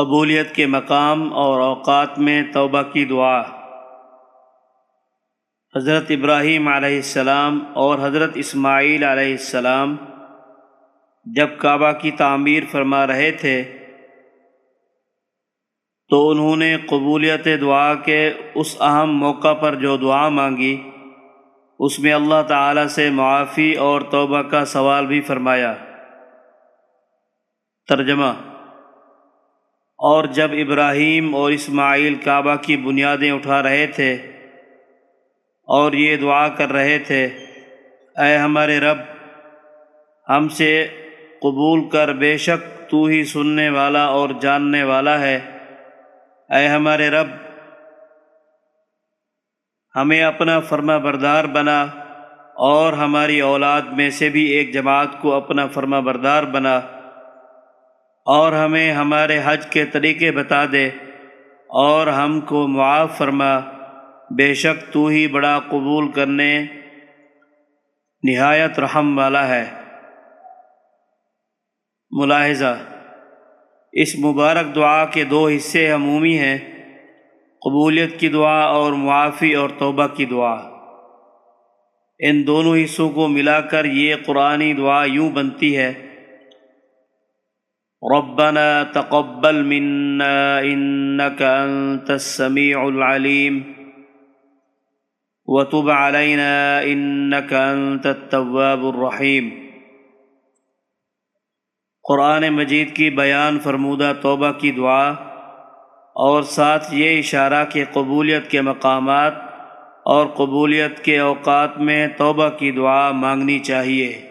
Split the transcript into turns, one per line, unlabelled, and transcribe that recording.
قبولیت کے مقام اور اوقات میں توبہ کی دعا۔ حضرت ابراہیم علیہ السلام اور حضرت اسماعیل علیہ السلام جب کعبہ کی تعمیر فرما رہے تھے، تو انہوں نے قبولیت دعا کے اس اہم موقع پر جو دعا مانگی، اس میں اللہ تعالیٰ سے معافی اور توبہ کا سوال بھی فرمایا۔ ترجمہ اور جب ابراہیم اور اسماعیل کعبہ کی بنیادیں اٹھا رہے تھے اور یہ دعا کر رہے تھے، اے ہمارے رب، ہم سے قبول کر بے شک تو ہی سننے والا اور جاننے والا ہے۔ اے ہمارے رب، ہمیں اپنا فرما بردار بنا اور ہماری اولاد میں سے بھی ایک جماعت کو اپنا فرما بردار بنا۔ اور ہمیں ہمارے حج کے طریقے بتا دے اور ہم کو معاف فرما۔ بے شک تو ہی بڑا قبول کرنے نہایت رحم والا ہے۔ ملاحظہ، اس مبارک دعا کے دو حصے عمومی ہیں، قبولیت کی دعا اور معافی اور توبہ کی دعا۔ ان دونوں حصوں کو ملا کر یہ قرآنی دعا یوں بنتی ہے ربنا تقبل منا انك انت السميع العليم. وتب علينا انك انت التواب الرحيم. قرآن مجید کی بیان فرمودہ توبہ کی دعا اور ساتھ یہ اشارہ کہ قبولیت کے مقامات اور قبولیت کے اوقات میں توبہ کی دعا مانگنی چاہیے۔